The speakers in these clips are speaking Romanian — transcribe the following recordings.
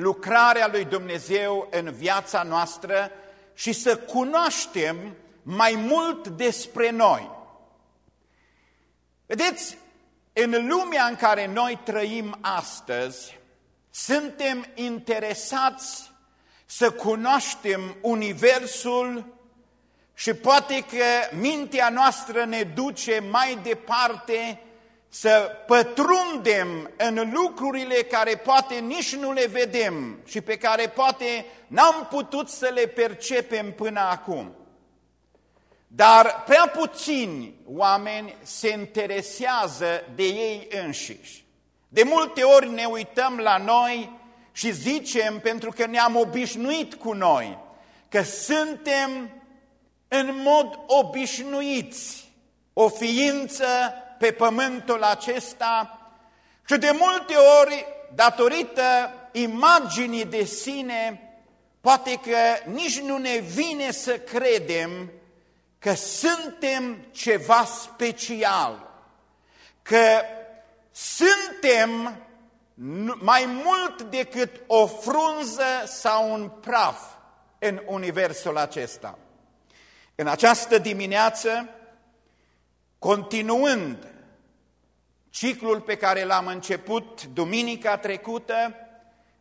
lucrarea lui Dumnezeu în viața noastră și să cunoaștem mai mult despre noi. Vedeți, în lumea în care noi trăim astăzi, suntem interesați să cunoaștem Universul și poate că mintea noastră ne duce mai departe să pătrundem în lucrurile care poate nici nu le vedem și pe care poate n-am putut să le percepem până acum. Dar prea puțini oameni se interesează de ei înșiși. De multe ori ne uităm la noi și zicem, pentru că ne-am obișnuit cu noi, că suntem în mod obișnuiți o ființă pe pământul acesta și de multe ori, datorită imaginii de sine, poate că nici nu ne vine să credem că suntem ceva special, că suntem mai mult decât o frunză sau un praf în universul acesta. În această dimineață, continuând ciclul pe care l-am început duminica trecută,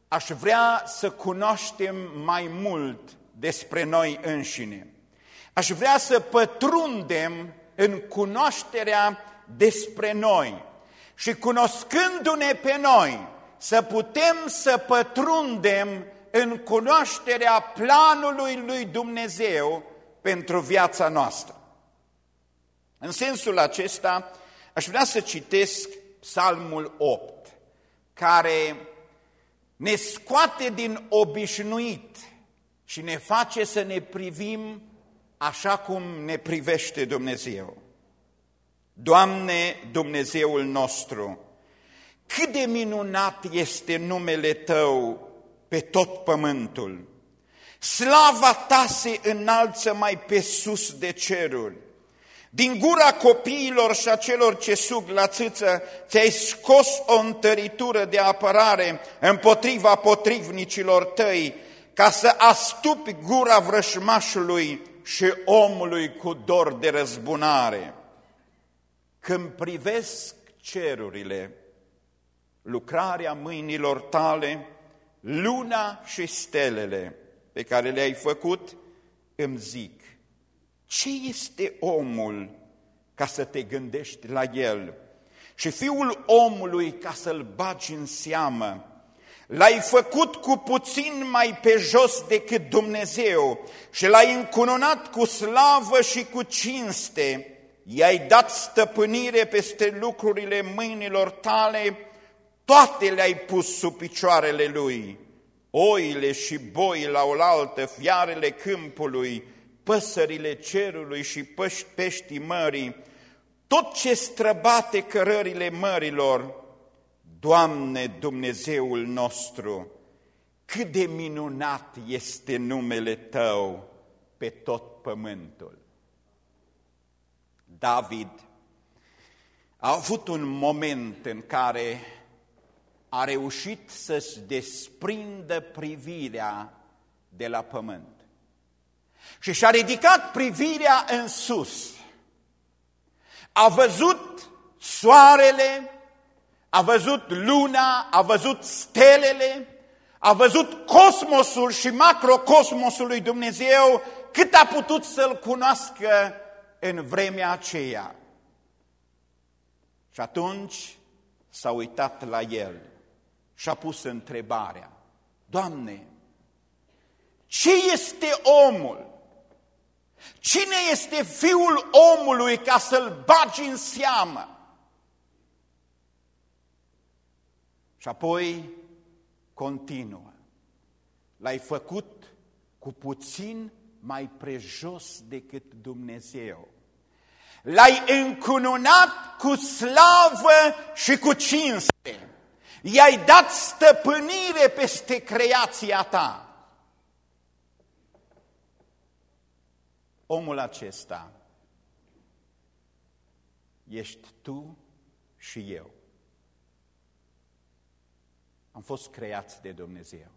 aș vrea să cunoaștem mai mult despre noi înșine. Aș vrea să pătrundem în cunoașterea despre noi și cunoscându-ne pe noi, să putem să pătrundem în cunoașterea planului lui Dumnezeu pentru viața noastră. În sensul acesta, aș vrea să citesc Psalmul 8, care ne scoate din obișnuit și ne face să ne privim așa cum ne privește Dumnezeu. Doamne, Dumnezeul nostru, cât de minunat este numele Tău pe tot pământul! Slava Ta se înalță mai pe sus de ceruri. Din gura copiilor și a celor ce sug la țâță, ți-ai scos o întăritură de apărare împotriva potrivnicilor tăi, ca să astupi gura vrășmașului și omului cu dor de răzbunare. Când privesc cerurile, lucrarea mâinilor tale, luna și stelele pe care le-ai făcut, îmi zic, ce este omul ca să te gândești la el? Și fiul omului ca să-l bagi în seamă, L-ai făcut cu puțin mai pe jos decât Dumnezeu și l-ai încununat cu slavă și cu cinste. I-ai dat stăpânire peste lucrurile mâinilor tale, toate le-ai pus sub picioarele lui. Oile și boi la oaltă, fiarele câmpului, păsările cerului și peștii mării, tot ce străbate cărările mărilor, Doamne Dumnezeul nostru, cât de minunat este numele Tău pe tot pământul. David a avut un moment în care a reușit să-și desprindă privirea de la pământ. Și și-a ridicat privirea în sus. A văzut soarele, a văzut luna, a văzut stelele, a văzut cosmosul și macrocosmosul lui Dumnezeu cât a putut să-L cunoască în vremea aceea. Și atunci s-a uitat la el și a pus întrebarea, Doamne, ce este omul? Cine este fiul omului ca să-l bagi în seamă? Și apoi continuă. L-ai făcut cu puțin mai prejos decât Dumnezeu. L-ai încununat cu slavă și cu cinste. I-ai dat stăpânire peste creația ta. Omul acesta ești tu și eu. Am fost creați de Dumnezeu.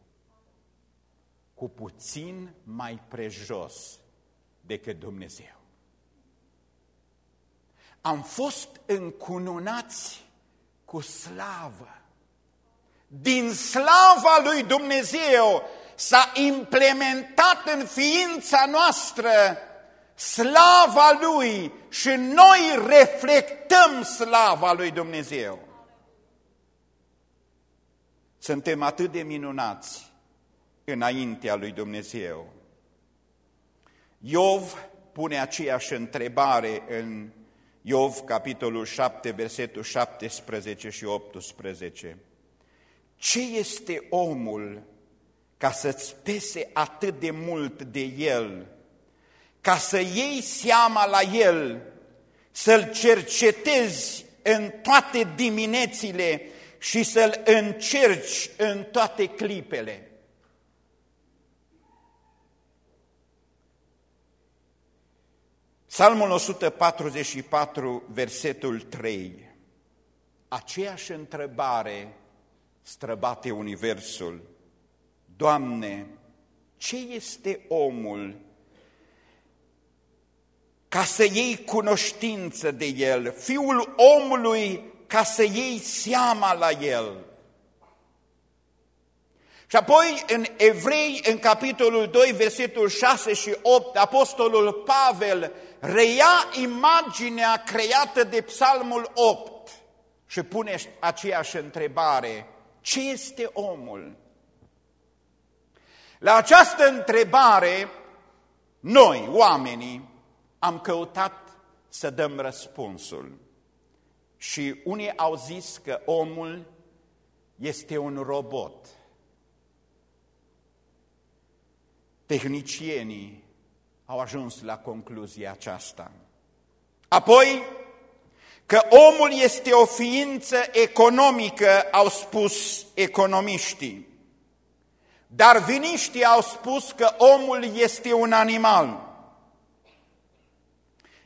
cu puțin mai prejos decât Dumnezeu. Am fost încununați cu slavă. Din slava lui Dumnezeu s-a implementat în ființa noastră slava Lui și noi reflectăm slava Lui Dumnezeu. Suntem atât de minunați înaintea Lui Dumnezeu. Iov pune aceeași întrebare în Iov, capitolul 7, versetul 17 și 18. Ce este omul ca să-ți pese atât de mult de el, ca să iei seama la el, să-l cercetezi în toate diminețile și să-l încerci în toate clipele. Psalmul 144, versetul 3. Aceeași întrebare străbate universul. Doamne, ce este omul ca să iei cunoștință de el, fiul omului ca să iei seama la el? Și apoi în Evrei, în capitolul 2, versetul 6 și 8, apostolul Pavel reia imaginea creată de psalmul 8 și pune aceeași întrebare, ce este omul? La această întrebare, noi, oamenii, am căutat să dăm răspunsul. Și unii au zis că omul este un robot. Tehnicienii au ajuns la concluzia aceasta. Apoi, că omul este o ființă economică, au spus economiștii. Dar viniștii au spus că omul este un animal.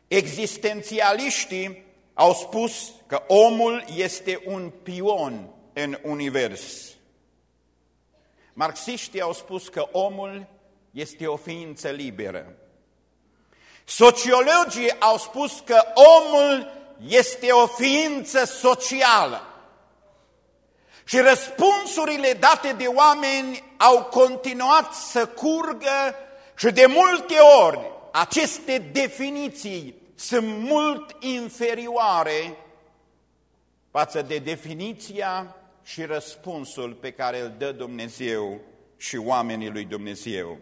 Existențialiștii au spus că omul este un pion în univers. Marxiștii au spus că omul este o ființă liberă. Sociologii au spus că omul este o ființă socială. Și răspunsurile date de oameni au continuat să curgă și de multe ori aceste definiții sunt mult inferioare față de definiția și răspunsul pe care îl dă Dumnezeu și oamenii lui Dumnezeu.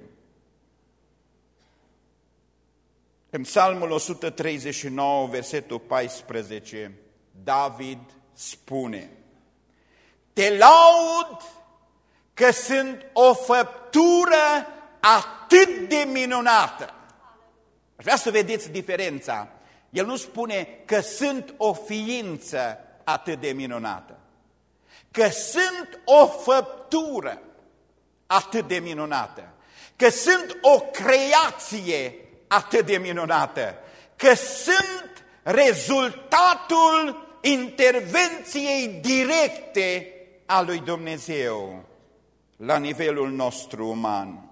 În Psalmul 139, versetul 14, David spune, Te laud că sunt o făptură atât de minunată. Aș vrea să vedeți diferența. El nu spune că sunt o ființă atât de minunată, că sunt o făptură atât de minunată, că sunt o creație atât de minunată, că sunt rezultatul intervenției directe a lui Dumnezeu la nivelul nostru uman.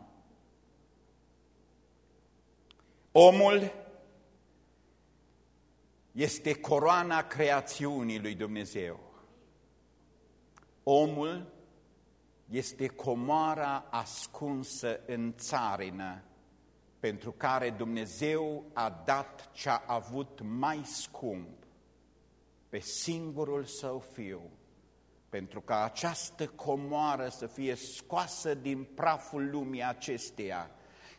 Omul este coroana creațiunii lui Dumnezeu. Omul este comoara ascunsă în țarină pentru care Dumnezeu a dat ce a avut mai scump pe singurul său fiu, pentru ca această comoară să fie scoasă din praful lumii acesteia,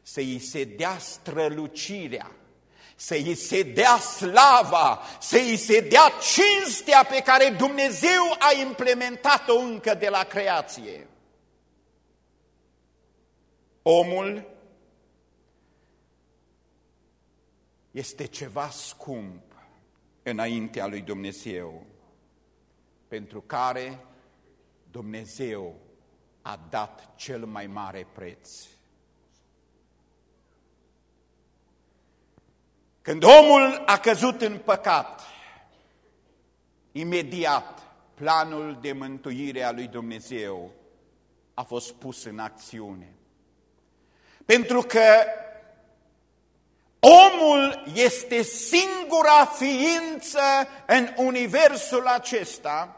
să îi se dea strălucirea, să îi se dea slava, să îi se dea cinstea pe care Dumnezeu a implementat-o încă de la creație. Omul este ceva scump înaintea lui Dumnezeu, pentru care Dumnezeu a dat cel mai mare preț. Când omul a căzut în păcat, imediat planul de mântuire a lui Dumnezeu a fost pus în acțiune. Pentru că omul este singura ființă în universul acesta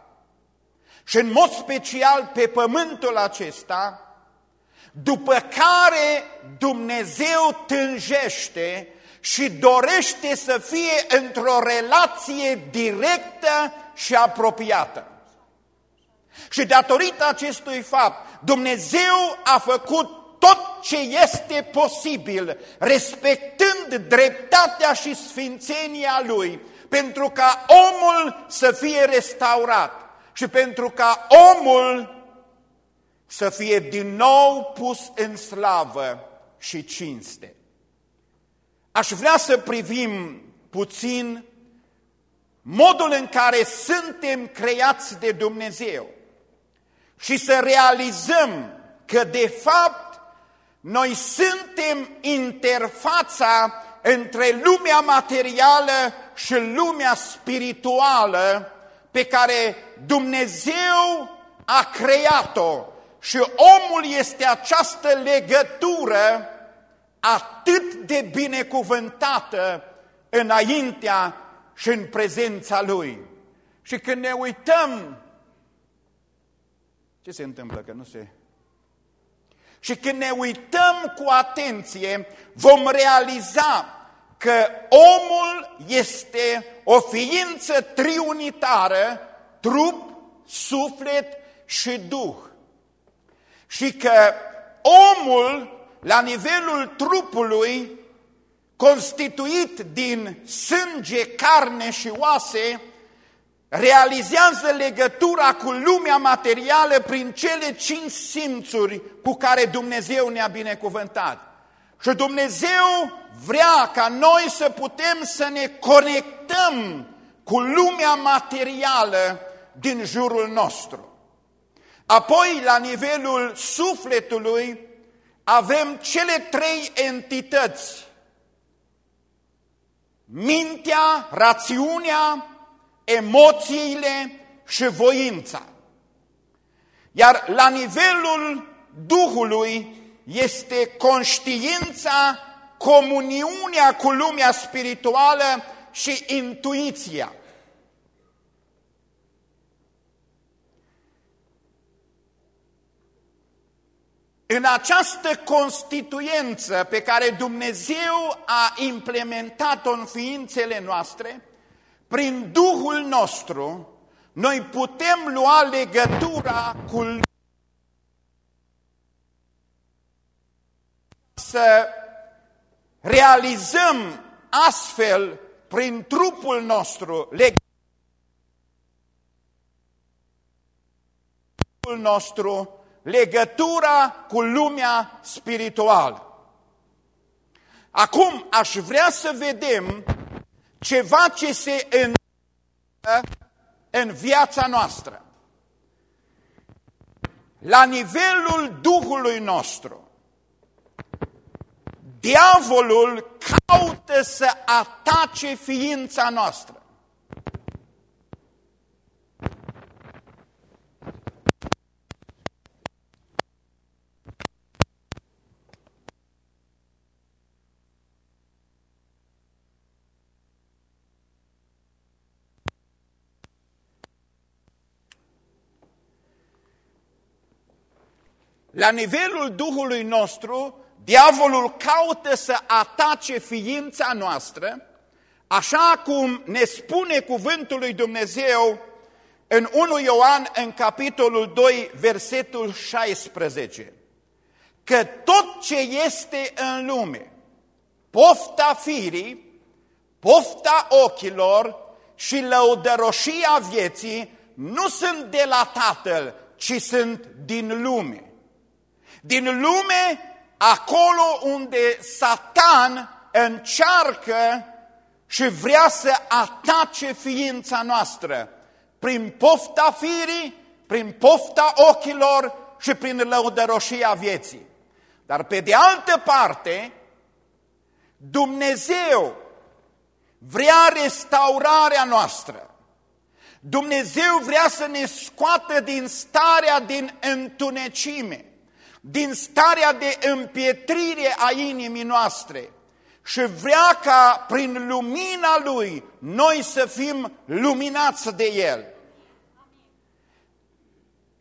și în mod special pe pământul acesta, după care Dumnezeu tânjește și dorește să fie într-o relație directă și apropiată. Și datorită acestui fapt, Dumnezeu a făcut tot ce este posibil, respectând dreptatea și sfințenia Lui, pentru ca omul să fie restaurat și pentru ca omul să fie din nou pus în slavă și cinste. Aș vrea să privim puțin modul în care suntem creați de Dumnezeu și să realizăm că de fapt noi suntem interfața între lumea materială și lumea spirituală pe care Dumnezeu a creat-o. Și omul este această legătură atât de binecuvântată înaintea și în prezența Lui. Și când ne uităm, ce se întâmplă că nu se... Și când ne uităm cu atenție, vom realiza că omul este o ființă triunitară, trup, suflet și duh. Și că omul la nivelul trupului, constituit din sânge, carne și oase, realizează legătura cu lumea materială prin cele cinci simțuri cu care Dumnezeu ne-a binecuvântat. Și Dumnezeu vrea ca noi să putem să ne conectăm cu lumea materială din jurul nostru. Apoi, la nivelul sufletului, avem cele trei entități. Mintea, rațiunea, emoțiile și voința. Iar la nivelul Duhului este conștiința, comuniunea cu lumea spirituală și intuiția. În această constituență pe care Dumnezeu a implementat-o în ființele noastre, prin Duhul nostru, noi putem lua legătura cu să realizăm astfel prin trupul nostru legătura nostru legătura cu lumea spirituală. Acum aș vrea să vedem ceva ce se întâmplă în viața noastră. La nivelul Duhului nostru, diavolul caută să atace ființa noastră. La nivelul Duhului nostru, diavolul caută să atace ființa noastră, așa cum ne spune cuvântul lui Dumnezeu în 1 Ioan, în capitolul 2, versetul 16, că tot ce este în lume, pofta firii, pofta ochilor și lăudăroșia vieții, nu sunt de la Tatăl, ci sunt din lume din lume, acolo unde Satan încearcă și vrea să atace ființa noastră prin pofta firii, prin pofta ochilor și prin lăudăroșia vieții. Dar pe de altă parte, Dumnezeu vrea restaurarea noastră. Dumnezeu vrea să ne scoată din starea din întunecime din starea de împietrire a inimii noastre și vrea ca prin lumina Lui noi să fim luminați de El.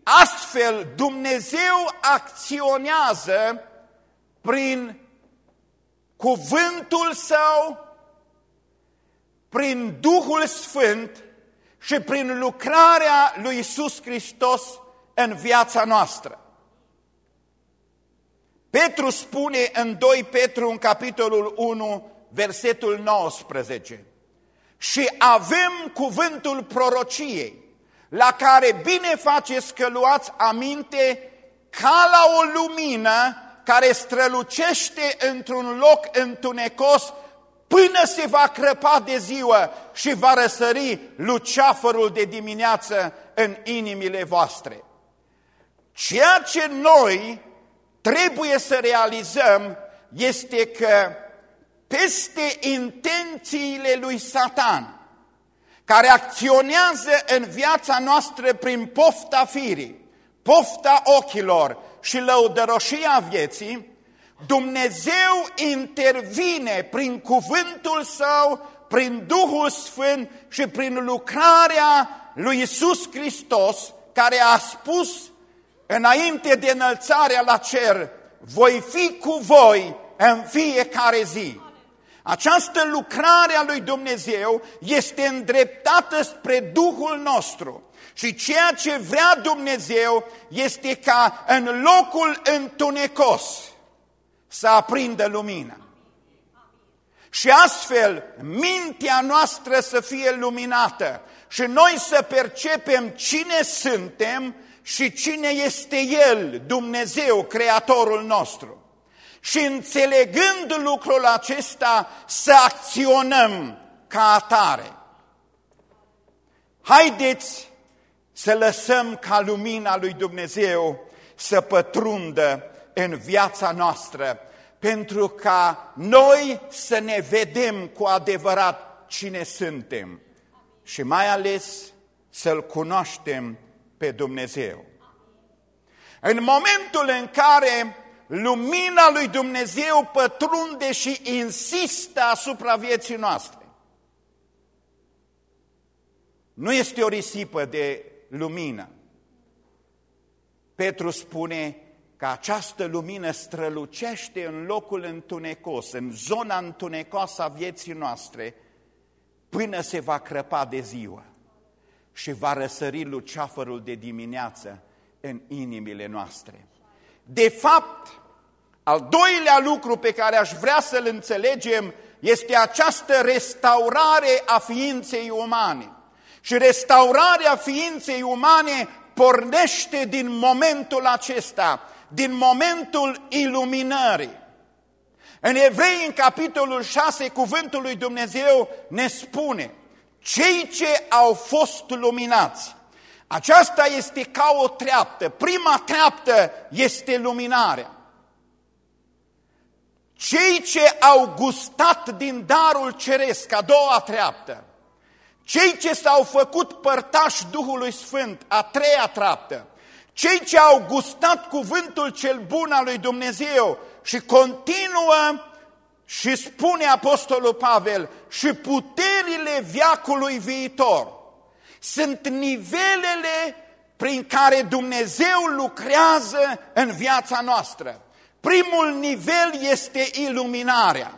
Astfel, Dumnezeu acționează prin cuvântul Său, prin Duhul Sfânt și prin lucrarea lui Isus Hristos în viața noastră. Petru spune în 2 Petru, în capitolul 1, versetul 19, și avem cuvântul prorociei, la care bine faceți că luați aminte ca la o lumină care strălucește într-un loc întunecos până se va crăpa de ziua și va răsări luceafărul de dimineață în inimile voastre. Ceea ce noi trebuie să realizăm este că peste intențiile lui Satan, care acționează în viața noastră prin pofta firii, pofta ochilor și lăudăroșia vieții, Dumnezeu intervine prin cuvântul Său, prin Duhul Sfânt și prin lucrarea lui Isus Hristos, care a spus înainte de înălțarea la cer, voi fi cu voi în fiecare zi. Această lucrare a lui Dumnezeu este îndreptată spre Duhul nostru. Și ceea ce vrea Dumnezeu este ca în locul întunecos să aprindă lumină. Și astfel mintea noastră să fie luminată și noi să percepem cine suntem și cine este El, Dumnezeu, Creatorul nostru. Și înțelegând lucrul acesta, să acționăm ca atare. Haideți să lăsăm ca lumina lui Dumnezeu să pătrundă în viața noastră, pentru ca noi să ne vedem cu adevărat cine suntem și mai ales să-L cunoaștem pe Dumnezeu. În momentul în care lumina lui Dumnezeu pătrunde și insistă asupra vieții noastre, nu este o risipă de lumină. Petru spune că această lumină strălucește în locul întunecos, în zona întunecoasă a vieții noastre, până se va crăpa de ziua și va răsări luceafărul de dimineață în inimile noastre. De fapt, al doilea lucru pe care aș vrea să-l înțelegem este această restaurare a ființei umane. Și restaurarea ființei umane pornește din momentul acesta, din momentul iluminării. În Evrei, în capitolul 6, cuvântul lui Dumnezeu ne spune cei ce au fost luminați. Aceasta este ca o treaptă. Prima treaptă este luminarea. Cei ce au gustat din darul ceresc, a doua treaptă. Cei ce s-au făcut părtași Duhului Sfânt, a treia treaptă. Cei ce au gustat cuvântul cel bun al lui Dumnezeu și continuă și spune Apostolul Pavel, și puterile viacului viitor sunt nivelele prin care Dumnezeu lucrează în viața noastră. Primul nivel este iluminarea.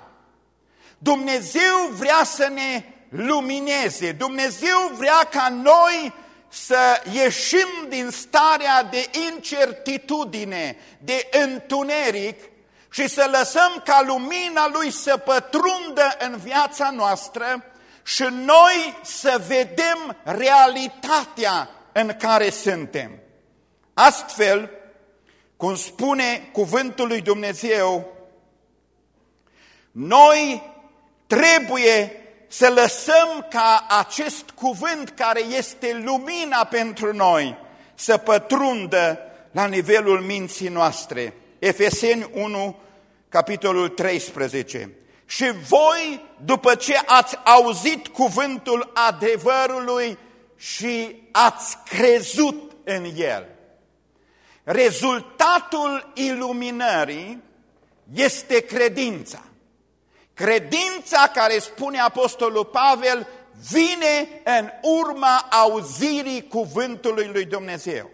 Dumnezeu vrea să ne lumineze, Dumnezeu vrea ca noi să ieșim din starea de incertitudine, de întuneric și să lăsăm ca lumina Lui să pătrundă în viața noastră și noi să vedem realitatea în care suntem. Astfel, cum spune cuvântul lui Dumnezeu, noi trebuie să lăsăm ca acest cuvânt care este lumina pentru noi să pătrundă la nivelul minții noastre. Efeseni 1, capitolul 13. Și voi, după ce ați auzit cuvântul adevărului și ați crezut în el. Rezultatul iluminării este credința. Credința care spune Apostolul Pavel vine în urma auzirii cuvântului lui Dumnezeu.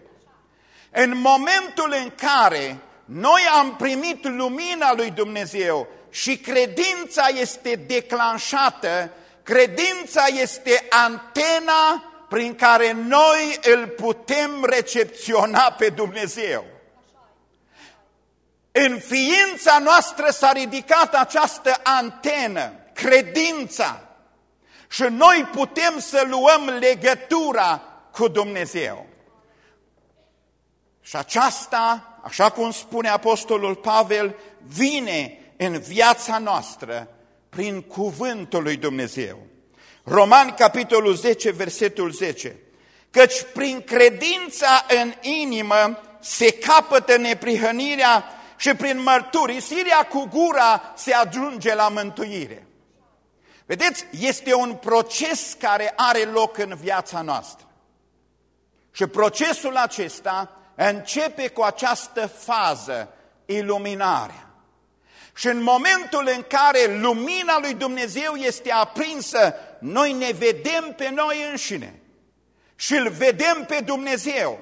În momentul în care noi am primit lumina lui Dumnezeu și credința este declanșată, credința este antena prin care noi îl putem recepționa pe Dumnezeu. În ființa noastră s-a ridicat această antenă, credința, și noi putem să luăm legătura cu Dumnezeu. Și aceasta, așa cum spune Apostolul Pavel, vine în viața noastră prin cuvântul lui Dumnezeu. Romani, capitolul 10, versetul 10. Căci prin credința în inimă se capătă neprihănirea și prin mărturisirea cu gura se ajunge la mântuire. Vedeți, este un proces care are loc în viața noastră. Și procesul acesta începe cu această fază, iluminarea. Și în momentul în care lumina lui Dumnezeu este aprinsă, noi ne vedem pe noi înșine și îl vedem pe Dumnezeu.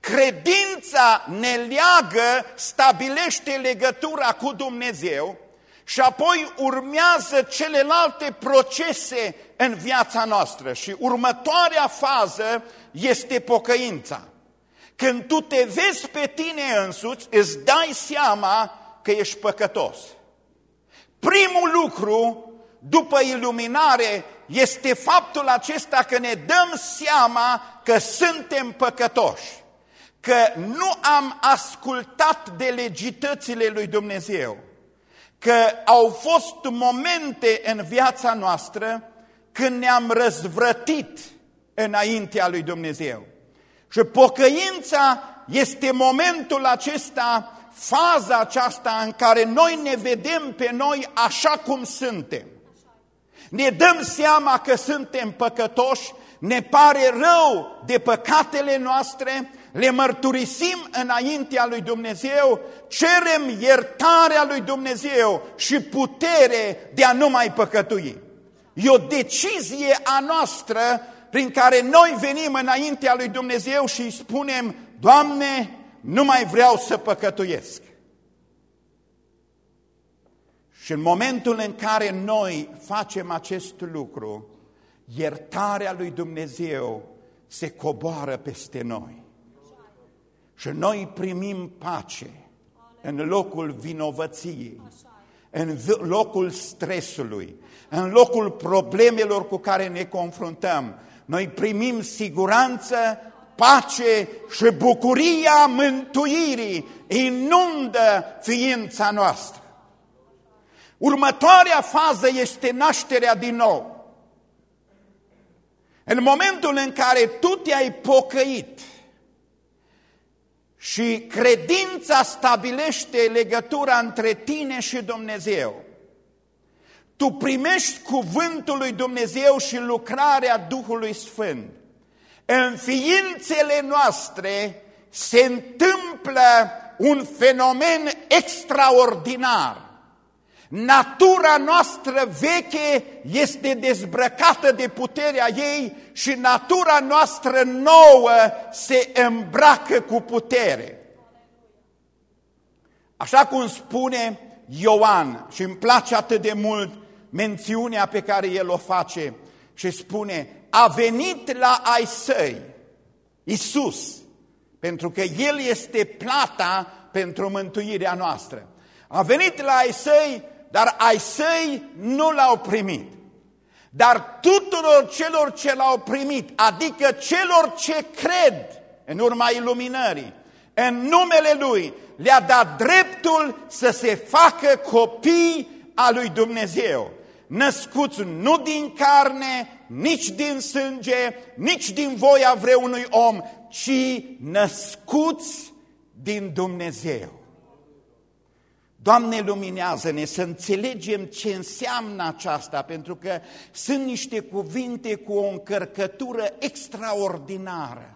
Credința ne leagă, stabilește legătura cu Dumnezeu și apoi urmează celelalte procese în viața noastră. Și următoarea fază este pocăința. Când tu te vezi pe tine însuți, îți dai seama că ești păcătos. Primul lucru după iluminare este faptul acesta că ne dăm seama că suntem păcătoși, că nu am ascultat de legitățile lui Dumnezeu, că au fost momente în viața noastră când ne-am răzvrătit înaintea lui Dumnezeu. Și pocăința este momentul acesta, faza aceasta în care noi ne vedem pe noi așa cum suntem. Ne dăm seama că suntem păcătoși, ne pare rău de păcatele noastre, le mărturisim înaintea lui Dumnezeu, cerem iertarea lui Dumnezeu și putere de a nu mai păcătui. E o decizie a noastră prin care noi venim înaintea lui Dumnezeu și îi spunem, Doamne, nu mai vreau să păcătuiesc. Și în momentul în care noi facem acest lucru, iertarea lui Dumnezeu se coboară peste noi. Și noi primim pace în locul vinovăției, în locul stresului, în locul problemelor cu care ne confruntăm. Noi primim siguranță, pace și bucuria mântuirii inundă ființa noastră. Următoarea fază este nașterea din nou. În momentul în care tu te-ai pocăit și credința stabilește legătura între tine și Dumnezeu, tu primești cuvântul lui Dumnezeu și lucrarea Duhului Sfânt. În ființele noastre se întâmplă un fenomen extraordinar. Natura noastră veche este dezbrăcată de puterea ei și natura noastră nouă se îmbracă cu putere. Așa cum spune Ioan și îmi place atât de mult mențiunea pe care el o face și spune a venit la ai săi, Iisus, pentru că El este plata pentru mântuirea noastră. A venit la ai săi dar ai săi nu l-au primit. Dar tuturor celor ce l-au primit, adică celor ce cred în urma iluminării, în numele Lui, le-a dat dreptul să se facă copii a lui Dumnezeu, născuți nu din carne, nici din sânge, nici din voia vreunui om, ci născuți din Dumnezeu. Doamne, luminează-ne să înțelegem ce înseamnă aceasta, pentru că sunt niște cuvinte cu o încărcătură extraordinară.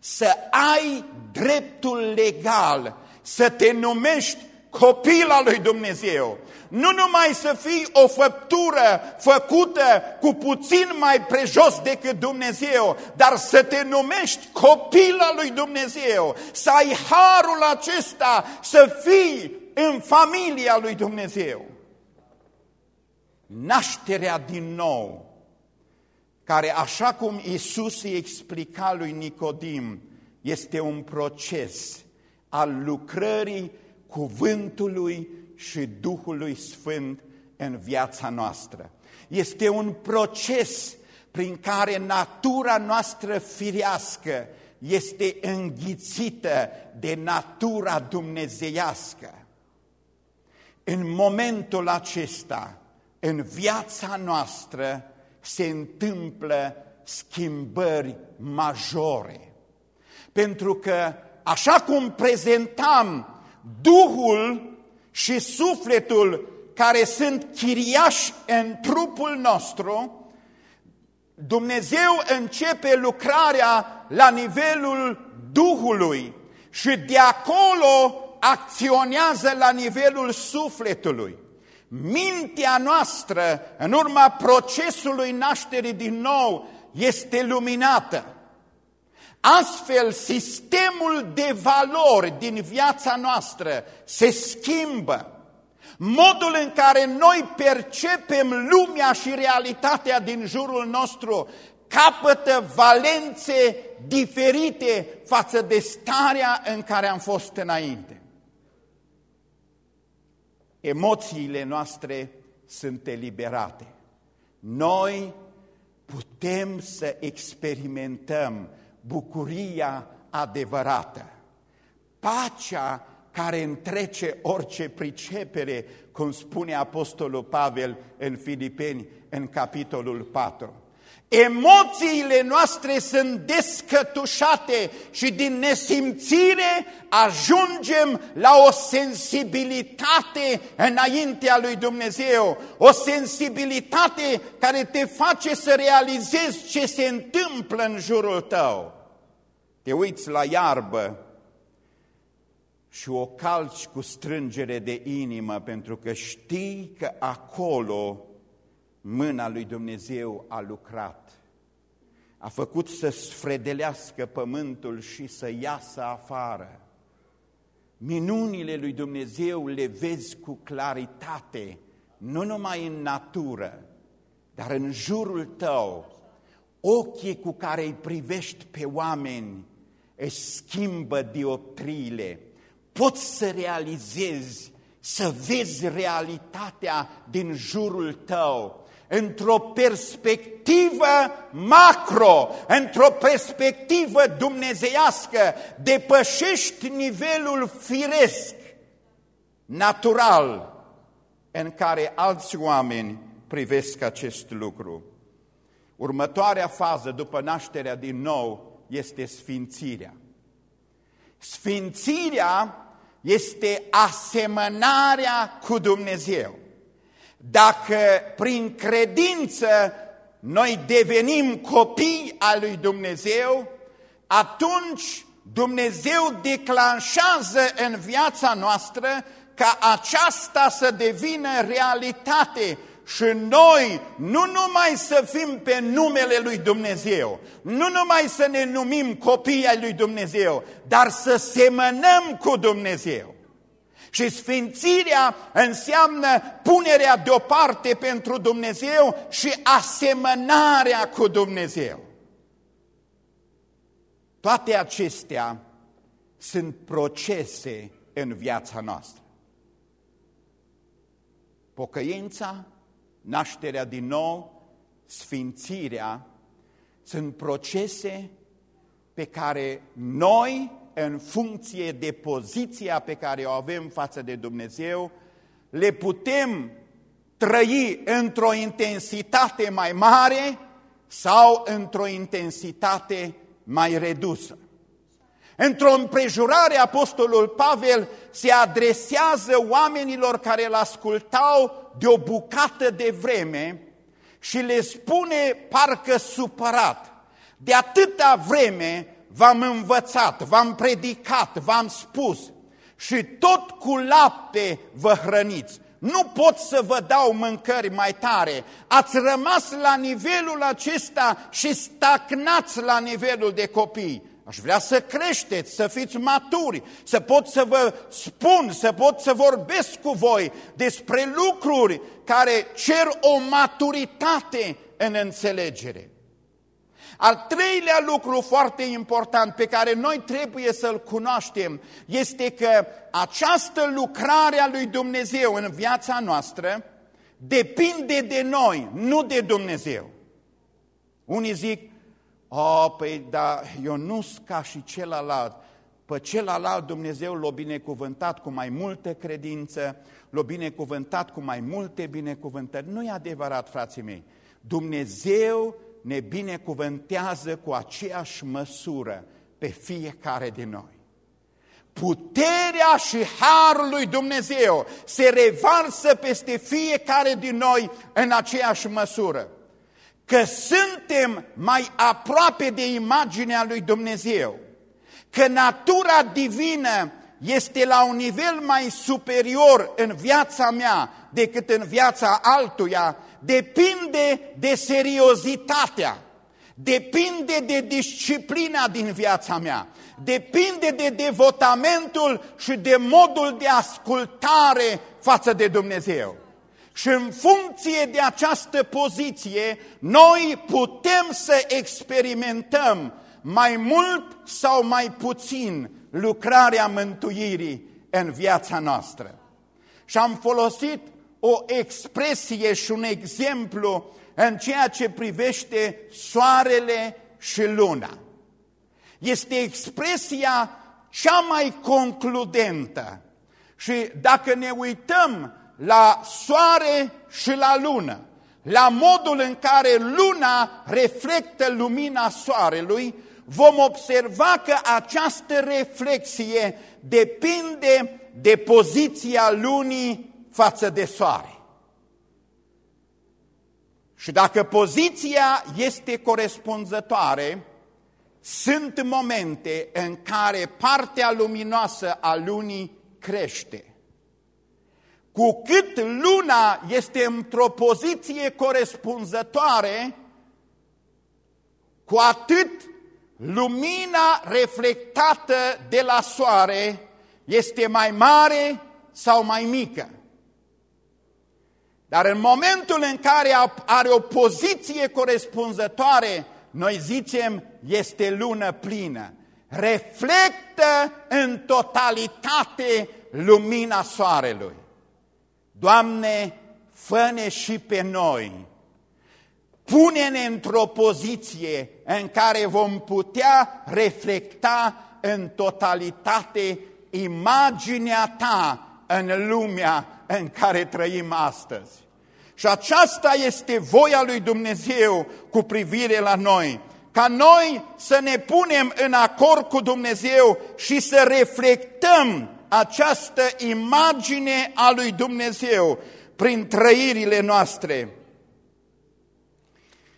să ai dreptul legal să te numești copil al lui Dumnezeu. Nu numai să fii o făptură făcută cu puțin mai prejos decât Dumnezeu, dar să te numești copil al lui Dumnezeu, să ai harul acesta, să fii în familia lui Dumnezeu. Nașterea din nou, care așa cum Iisus îi explica lui Nicodim, este un proces al lucrării cuvântului și Duhului Sfânt în viața noastră. Este un proces prin care natura noastră firească este înghițită de natura dumnezeiască. În momentul acesta, în viața noastră, se întâmplă schimbări majore. Pentru că, așa cum prezentam Duhul și sufletul care sunt chiriași în trupul nostru, Dumnezeu începe lucrarea la nivelul Duhului și de acolo acționează la nivelul sufletului. Mintea noastră, în urma procesului nașterii din nou, este luminată. Astfel, sistemul de valori din viața noastră se schimbă. Modul în care noi percepem lumea și realitatea din jurul nostru capătă valențe diferite față de starea în care am fost înainte. Emoțiile noastre sunt eliberate. Noi putem să experimentăm bucuria adevărată, pacea care întrece orice pricepere, cum spune Apostolul Pavel în Filipeni, în capitolul 4. Emoțiile noastre sunt descătușate și din nesimțire ajungem la o sensibilitate înaintea lui Dumnezeu, o sensibilitate care te face să realizezi ce se întâmplă în jurul tău. Te uiți la iarbă și o calci cu strângere de inimă pentru că știi că acolo mâna lui Dumnezeu a lucrat. A făcut să sfredelească pământul și să iasă afară. Minunile lui Dumnezeu le vezi cu claritate, nu numai în natură, dar în jurul tău. Ochii cu care îi privești pe oameni își schimbă dioptriile. Poți să realizezi, să vezi realitatea din jurul tău într-o perspectivă macro, într-o perspectivă dumnezeiască, depășești nivelul firesc, natural, în care alți oameni privesc acest lucru. Următoarea fază după nașterea din nou este sfințirea. Sfințirea este asemănarea cu Dumnezeu. Dacă prin credință noi devenim copii al lui Dumnezeu, atunci Dumnezeu declanșează în viața noastră ca aceasta să devină realitate și noi nu numai să fim pe numele lui Dumnezeu, nu numai să ne numim copii ai lui Dumnezeu, dar să semănăm cu Dumnezeu. Și sfințirea înseamnă punerea deoparte pentru Dumnezeu și asemănarea cu Dumnezeu. Toate acestea sunt procese în viața noastră. Pocăința, nașterea din nou, sfințirea, sunt procese pe care noi în funcție de poziția pe care o avem față de Dumnezeu, le putem trăi într-o intensitate mai mare sau într-o intensitate mai redusă. Într-o împrejurare, Apostolul Pavel se adresează oamenilor care îl ascultau de o bucată de vreme și le spune parcă supărat, de atâta vreme v-am învățat, v-am predicat, v-am spus și tot cu lapte vă hrăniți. Nu pot să vă dau mâncări mai tare. Ați rămas la nivelul acesta și stagnați la nivelul de copii. Aș vrea să creșteți, să fiți maturi, să pot să vă spun, să pot să vorbesc cu voi despre lucruri care cer o maturitate în înțelegere. Al treilea lucru foarte important pe care noi trebuie să-l cunoaștem este că această lucrare a lui Dumnezeu în viața noastră depinde de noi, nu de Dumnezeu. Unii zic, o, păi da, eu nu sunt ca și celălalt. Pe celălalt Dumnezeu l-a binecuvântat cu mai multă credință, l-a binecuvântat cu mai multe binecuvântări. Nu e adevărat, frații mei. Dumnezeu ne binecuvântează cu aceeași măsură pe fiecare din noi. Puterea și harul lui Dumnezeu se revarsă peste fiecare din noi în aceeași măsură. Că suntem mai aproape de imaginea lui Dumnezeu, că natura divină este la un nivel mai superior în viața mea decât în viața altuia, depinde de seriozitatea, depinde de disciplina din viața mea, depinde de devotamentul și de modul de ascultare față de Dumnezeu. Și în funcție de această poziție, noi putem să experimentăm mai mult sau mai puțin lucrarea mântuirii în viața noastră. Și am folosit o expresie și un exemplu în ceea ce privește soarele și luna. Este expresia cea mai concludentă. Și dacă ne uităm la soare și la lună, la modul în care luna reflectă lumina soarelui, vom observa că această reflexie depinde de poziția lunii față de soare. Și dacă poziția este corespunzătoare, sunt momente în care partea luminoasă a lunii crește. Cu cât luna este într-o poziție corespunzătoare, cu atât lumina reflectată de la soare este mai mare sau mai mică. Dar în momentul în care are o poziție corespunzătoare, noi zicem, este lună plină. Reflectă în totalitate lumina soarelui. Doamne, fă și pe noi. Pune-ne într-o poziție în care vom putea reflecta în totalitate imaginea Ta în lumea în care trăim astăzi. Și aceasta este voia lui Dumnezeu cu privire la noi, ca noi să ne punem în acord cu Dumnezeu și să reflectăm această imagine a lui Dumnezeu prin trăirile noastre.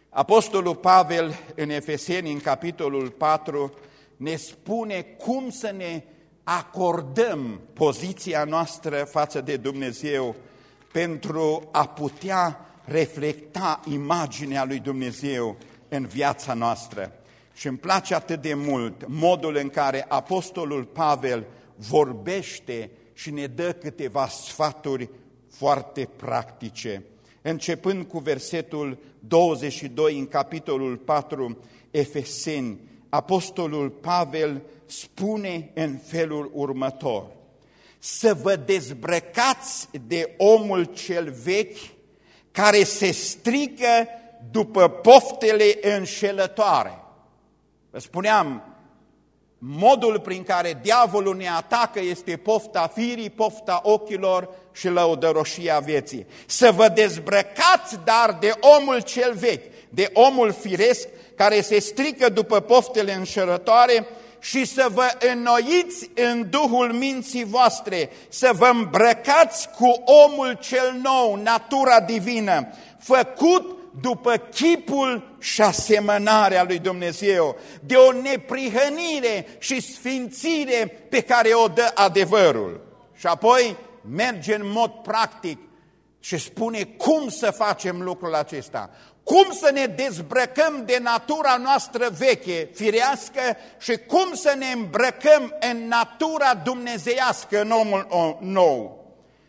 Apostolul Pavel în Efeseni, în capitolul 4, ne spune cum să ne acordăm poziția noastră față de Dumnezeu pentru a putea reflecta imaginea lui Dumnezeu în viața noastră. Și îmi place atât de mult modul în care Apostolul Pavel vorbește și ne dă câteva sfaturi foarte practice. Începând cu versetul 22 în capitolul 4 Efeseni, Apostolul Pavel spune în felul următor, să vă dezbrăcați de omul cel vechi care se strică după poftele înșelătoare. Vă spuneam, modul prin care diavolul ne atacă este pofta firii, pofta ochilor și lăudăroșia vieții. Să vă dezbrăcați dar de omul cel vechi, de omul firesc care se strică după poftele înșelătoare și să vă înnoiți în Duhul minții voastre, să vă îmbrăcați cu omul cel nou, natura divină, făcut după chipul și asemănarea lui Dumnezeu, de o neprihănire și sfințire pe care o dă adevărul. Și apoi merge în mod practic și spune cum să facem lucrul acesta. Cum să ne dezbrăcăm de natura noastră veche, firească, și cum să ne îmbrăcăm în natura dumnezeiască, în omul nou.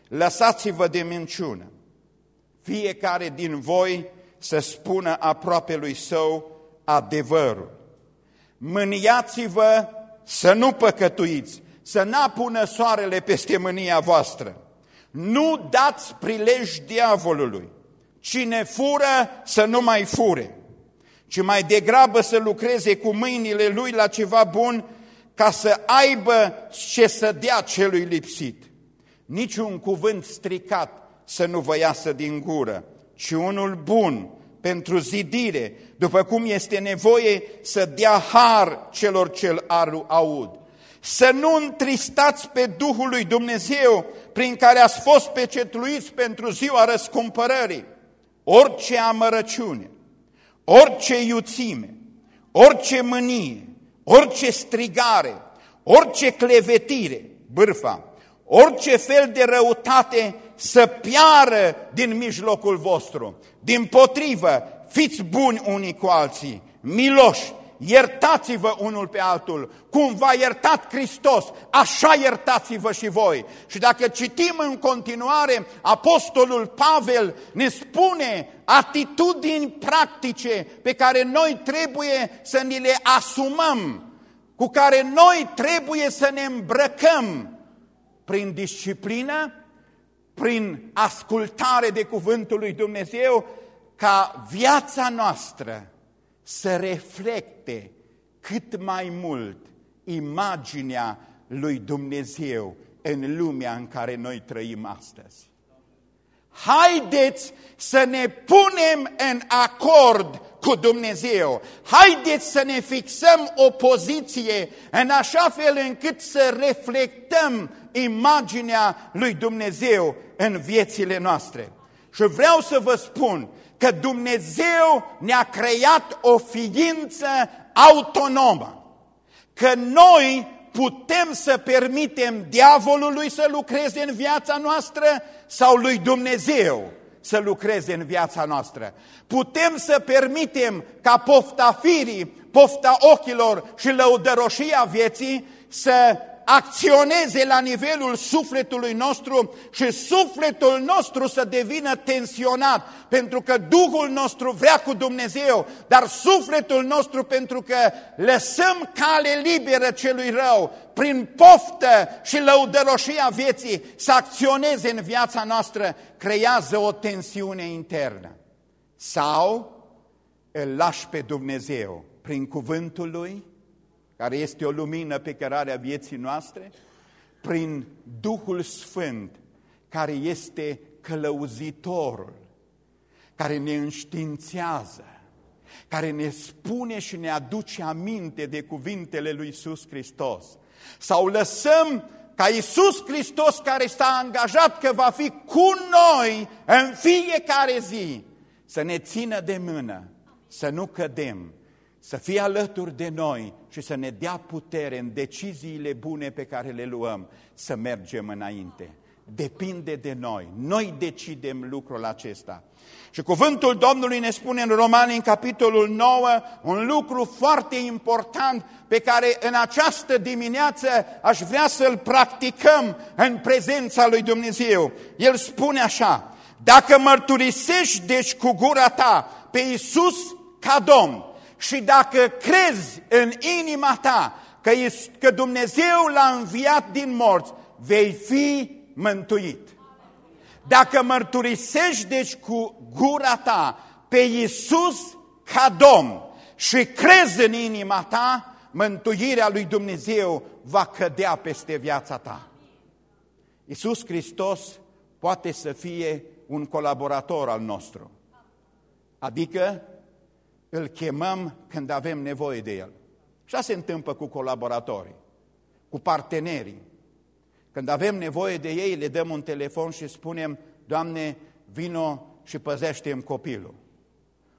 Lăsați-vă de minciună. Fiecare din voi să spună aproape lui său adevărul. Mâniați-vă să nu păcătuiți, să n-apună soarele peste mânia voastră. Nu dați prilej diavolului. Cine fură să nu mai fure, ci mai degrabă să lucreze cu mâinile lui la ceva bun ca să aibă ce să dea celui lipsit. Niciun cuvânt stricat să nu vă iasă din gură, ci unul bun pentru zidire, după cum este nevoie să dea har celor ce aud. Să nu întristați pe Duhul lui Dumnezeu prin care ați fost pecetluiți pentru ziua răscumpărării. Orice amărăciune, orice iuțime, orice mânie, orice strigare, orice clevetire, bârfa, orice fel de răutate să piară din mijlocul vostru. Din potrivă, fiți buni unii cu alții, miloși, iertați-vă unul pe altul, cum v-a iertat Hristos, așa iertați-vă și voi. Și dacă citim în continuare, Apostolul Pavel ne spune atitudini practice pe care noi trebuie să ni le asumăm, cu care noi trebuie să ne îmbrăcăm prin disciplină, prin ascultare de cuvântul lui Dumnezeu, ca viața noastră să reflecte cât mai mult imaginea lui Dumnezeu în lumea în care noi trăim astăzi. Haideți să ne punem în acord cu Dumnezeu. Haideți să ne fixăm o poziție în așa fel încât să reflectăm imaginea lui Dumnezeu în viețile noastre. Și vreau să vă spun că Dumnezeu ne-a creat o ființă autonomă, că noi putem să permitem diavolului să lucreze în viața noastră sau lui Dumnezeu să lucreze în viața noastră. Putem să permitem ca pofta firii, pofta ochilor și lăudăroșia vieții să acționeze la nivelul sufletului nostru și sufletul nostru să devină tensionat, pentru că Duhul nostru vrea cu Dumnezeu, dar sufletul nostru pentru că lăsăm cale liberă celui rău, prin poftă și lăudăroșia vieții să acționeze în viața noastră, creează o tensiune internă. Sau îl lași pe Dumnezeu prin cuvântul Lui, care este o lumină pe cărarea vieții noastre, prin Duhul Sfânt, care este călăuzitorul, care ne înștiințează, care ne spune și ne aduce aminte de cuvintele lui Iisus Hristos. Sau lăsăm ca Iisus Hristos care s-a angajat că va fi cu noi în fiecare zi, să ne țină de mână, să nu cădem, să fie alături de noi și să ne dea putere în deciziile bune pe care le luăm, să mergem înainte. Depinde de noi. Noi decidem lucrul acesta. Și cuvântul Domnului ne spune în Romani, în capitolul 9, un lucru foarte important pe care în această dimineață aș vrea să-l practicăm în prezența lui Dumnezeu. El spune așa, dacă mărturisești deci cu gura ta pe Iisus ca Domn, și dacă crezi în inima ta că, că Dumnezeu l-a înviat din morți, vei fi mântuit. Dacă mărturisești deci cu gura ta pe Iisus ca Domn și crezi în inima ta, mântuirea lui Dumnezeu va cădea peste viața ta. Iisus Hristos poate să fie un colaborator al nostru. Adică îl chemăm când avem nevoie de el. Așa se întâmplă cu colaboratorii, cu partenerii. Când avem nevoie de ei, le dăm un telefon și spunem, Doamne, vino și păzește-mi copilul.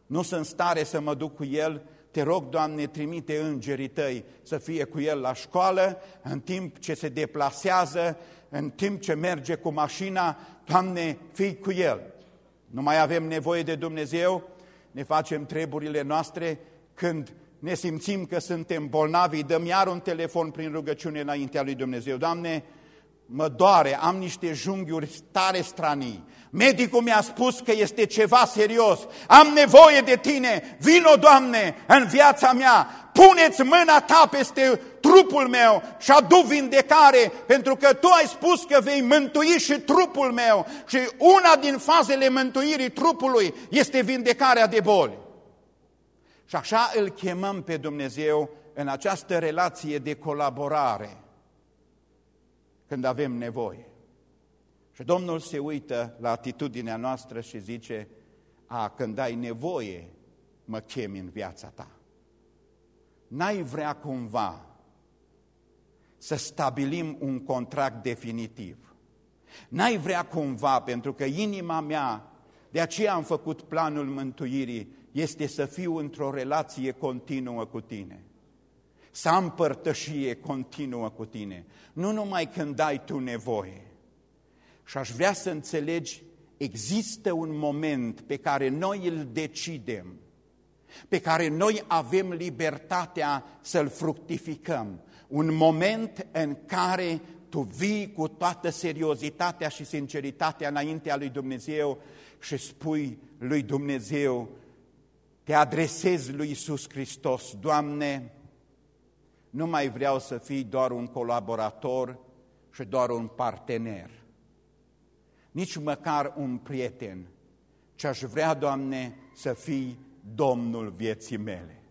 nu sunt în stare să mă duc cu el, te rog, Doamne, trimite îngerii tăi să fie cu el la școală, în timp ce se deplasează, în timp ce merge cu mașina, Doamne, fii cu el. Nu mai avem nevoie de Dumnezeu, ne facem treburile noastre când ne simțim că suntem bolnavi, dăm iar un telefon prin rugăciune înaintea lui Dumnezeu. Doamne, mă doare, am niște junghiuri tare stranii. Medicul mi-a spus că este ceva serios. Am nevoie de tine. Vino, Doamne, în viața mea. Puneți mâna ta peste trupul meu și adu vindecare, pentru că tu ai spus că vei mântui și trupul meu. Și una din fazele mântuirii trupului este vindecarea de boli. Și așa îl chemăm pe Dumnezeu în această relație de colaborare când avem nevoie. Și Domnul se uită la atitudinea noastră și zice, a, când ai nevoie, mă chemi în viața ta. N-ai vrea cumva să stabilim un contract definitiv. N-ai vrea cumva, pentru că inima mea, de aceea am făcut planul mântuirii, este să fiu într-o relație continuă cu tine să am părtășie continuă cu tine, nu numai când ai tu nevoie. Și aș vrea să înțelegi, există un moment pe care noi îl decidem, pe care noi avem libertatea să-l fructificăm, un moment în care tu vii cu toată seriozitatea și sinceritatea înaintea lui Dumnezeu și spui lui Dumnezeu, te adresezi lui Iisus Hristos, Doamne, nu mai vreau să fii doar un colaborator și doar un partener, nici măcar un prieten, ci aș vrea, Doamne, să fii Domnul vieții mele.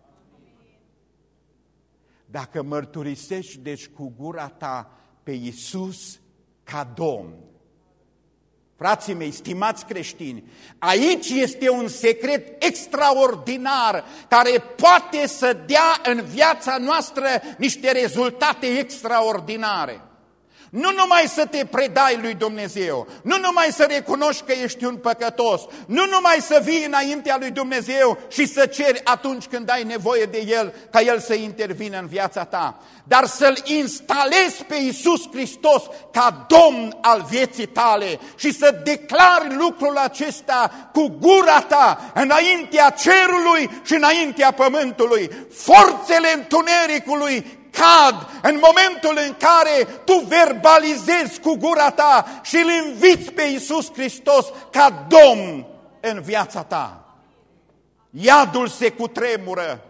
Dacă mărturisești, deci, cu gura ta pe Iisus ca Domn, Frații mei, stimați creștini, aici este un secret extraordinar care poate să dea în viața noastră niște rezultate extraordinare. Nu numai să te predai lui Dumnezeu, nu numai să recunoști că ești un păcătos, nu numai să vii înaintea lui Dumnezeu și să ceri atunci când ai nevoie de El, ca El să intervină în viața ta, dar să-L instalezi pe Iisus Hristos ca Domn al vieții tale și să declari lucrul acesta cu gura ta înaintea cerului și înaintea pământului. Forțele întunericului cad în momentul în care tu verbalizezi cu gura ta și îl inviți pe Iisus Hristos ca Domn în viața ta. Iadul se cutremură,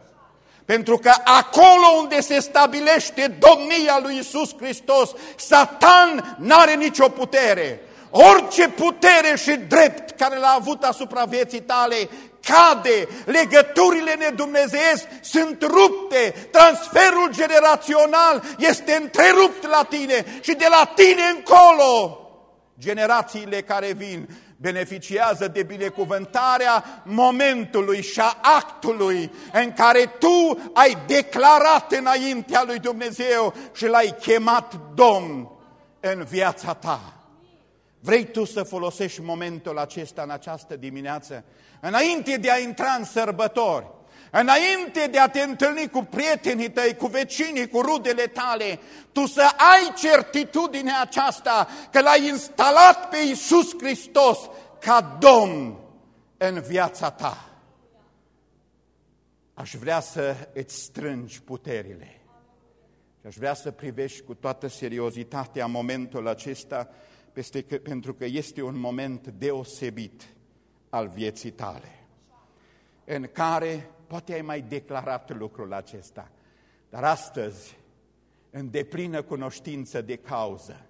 pentru că acolo unde se stabilește domnia lui Iisus Hristos, Satan n-are nicio putere. Orice putere și drept care l-a avut asupra vieții tale cade, legăturile nedumnezeiești sunt rupte, transferul generațional este întrerupt la tine și de la tine încolo generațiile care vin beneficiază de binecuvântarea momentului și a actului în care tu ai declarat înaintea lui Dumnezeu și l-ai chemat Domn în viața ta. Vrei tu să folosești momentul acesta în această dimineață? Înainte de a intra în sărbători, înainte de a te întâlni cu prietenii tăi, cu vecinii, cu rudele tale, tu să ai certitudinea aceasta că l-ai instalat pe Iisus Hristos ca Domn în viața ta. Aș vrea să îți strângi puterile. Și aș vrea să privești cu toată seriozitatea momentul acesta peste că, pentru că este un moment deosebit al vieții tale, în care poate ai mai declarat lucrul acesta, dar astăzi, în deplină cunoștință de cauză,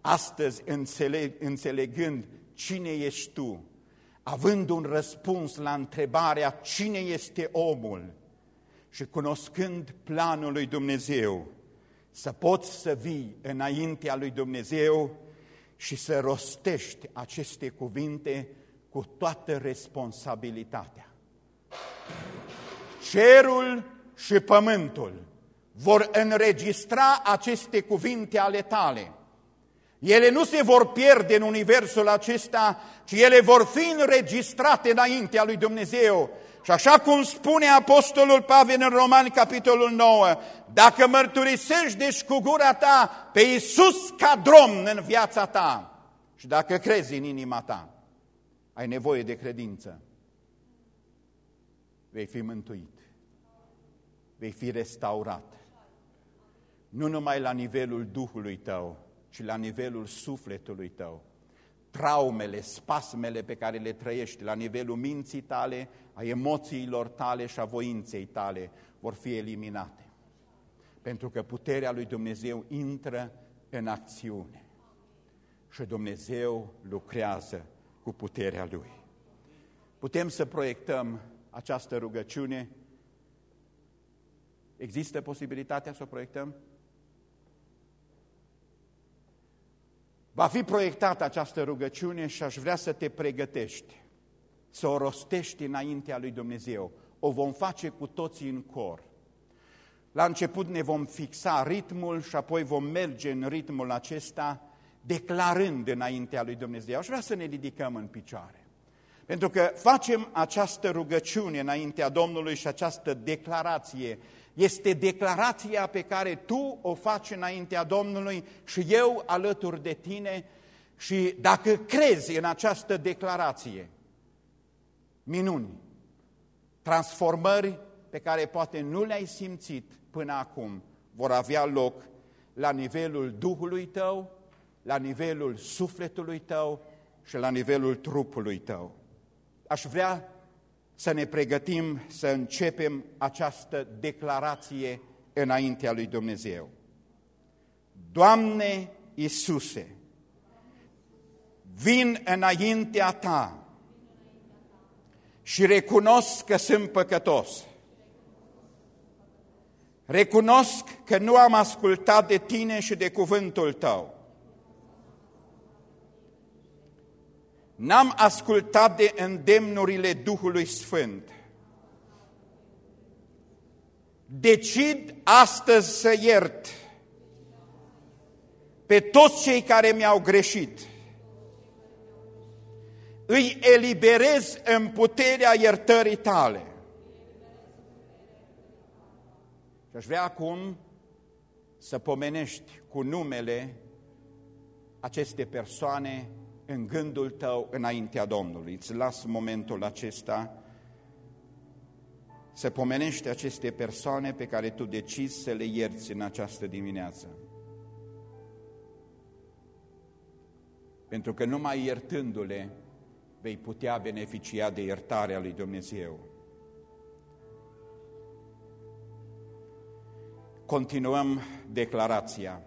astăzi înțeleg, înțelegând cine ești tu, având un răspuns la întrebarea cine este omul și cunoscând planul lui Dumnezeu, să poți să vii înaintea lui Dumnezeu și să rostești aceste cuvinte cu toată responsabilitatea. Cerul și pământul vor înregistra aceste cuvinte ale tale. Ele nu se vor pierde în universul acesta, ci ele vor fi înregistrate înaintea lui Dumnezeu Și așa cum spune Apostolul Pavel în Romani, capitolul 9, dacă mărturisești deci cu gura ta pe Iisus ca drom în viața ta și dacă crezi în inima ta, ai nevoie de credință, vei fi mântuit, vei fi restaurat. Nu numai la nivelul Duhului tău, ci la nivelul sufletului tău traumele, spasmele pe care le trăiești la nivelul minții tale, a emoțiilor tale și a voinței tale vor fi eliminate. Pentru că puterea lui Dumnezeu intră în acțiune și Dumnezeu lucrează cu puterea Lui. Putem să proiectăm această rugăciune? Există posibilitatea să o proiectăm? Va fi proiectată această rugăciune și aș vrea să te pregătești, să o rostești înaintea lui Dumnezeu. O vom face cu toții în cor. La început ne vom fixa ritmul și apoi vom merge în ritmul acesta declarând înaintea lui Dumnezeu. Aș vrea să ne ridicăm în picioare. Pentru că facem această rugăciune înaintea Domnului și această declarație este declarația pe care tu o faci înaintea Domnului și eu alături de tine și dacă crezi în această declarație, minuni, transformări pe care poate nu le-ai simțit până acum, vor avea loc la nivelul Duhului tău, la nivelul sufletului tău și la nivelul trupului tău. Aș vrea să ne pregătim să începem această declarație înaintea lui Dumnezeu. Doamne Iisuse, vin înaintea Ta și recunosc că sunt păcătos. Recunosc că nu am ascultat de Tine și de cuvântul Tău. N-am ascultat de îndemnurile Duhului Sfânt. Decid astăzi să iert pe toți cei care mi-au greșit. Îi eliberez în puterea iertării tale. Și aș vrea acum să pomenești cu numele aceste persoane în gândul tău înaintea Domnului. Îți las momentul acesta să pomenești aceste persoane pe care tu decizi să le ierți în această dimineață. Pentru că numai iertându-le vei putea beneficia de iertarea lui Dumnezeu. Continuăm declarația.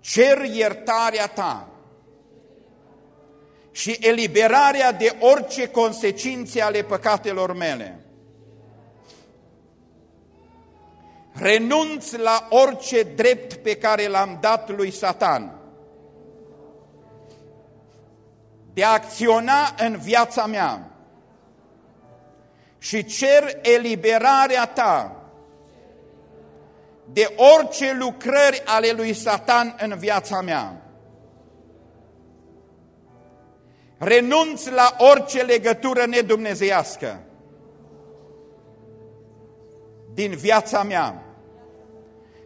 Cer iertarea ta și eliberarea de orice consecințe ale păcatelor mele. Renunț la orice drept pe care l-am dat lui Satan de a acționa în viața mea și cer eliberarea ta de orice lucrări ale lui Satan în viața mea. Renunț la orice legătură nedumnezeiască. Din viața mea.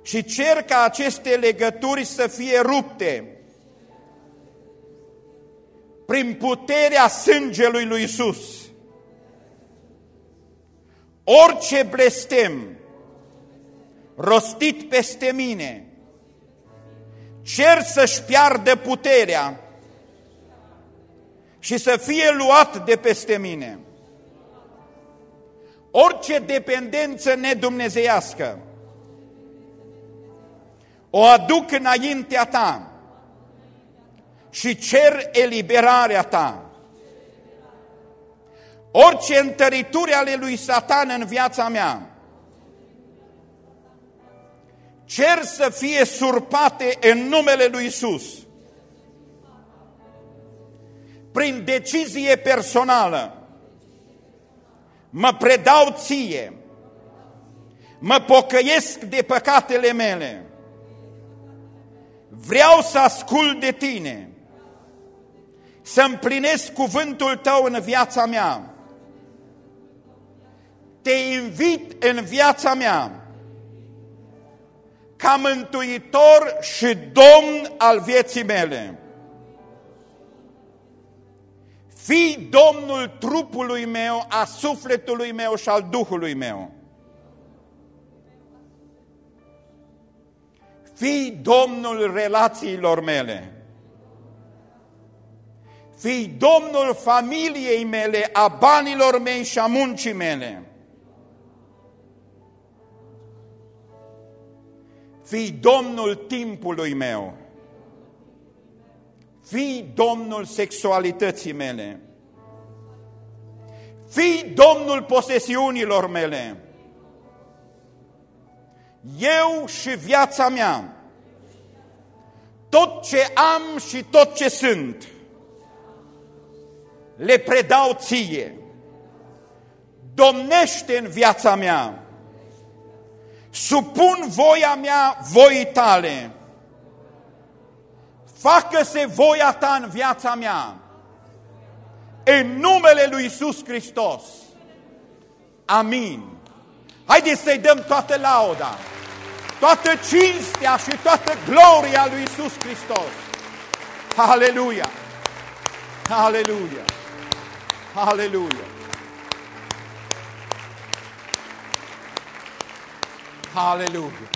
Și cer ca aceste legături să fie rupte. Prin puterea sângelui lui Isus. Orice blestem rostit peste mine, cer să-și piardă puterea și să fie luat de peste mine. Orice dependență nedumnezeiască o aduc înaintea ta și cer eliberarea ta. Orice întărituri ale lui Satan în viața mea, cer să fie surpate în numele lui Isus prin decizie personală, mă predau ție, mă pocăiesc de păcatele mele, vreau să ascult de tine, să împlinesc cuvântul tău în viața mea, te invit în viața mea ca mântuitor și domn al vieții mele. Fii domnul trupului meu, a sufletului meu și al duhului meu. Fii domnul relațiilor mele. Fii domnul familiei mele, a banilor mei și a muncii mele. Fii domnul timpului meu. Fii domnul sexualității mele. Fii domnul posesiunilor mele. Eu și viața mea, tot ce am și tot ce sunt, le predau ție. Domnește în viața mea. Supun voia mea voii tale. Facă-se voia ta în viața mea. În numele lui Isus Hristos. Amin. Haideți să-i dăm toată lauda, toată cinstea și toată gloria lui Isus Hristos. Aleluia! Aleluia! Aleluia! Aleluia!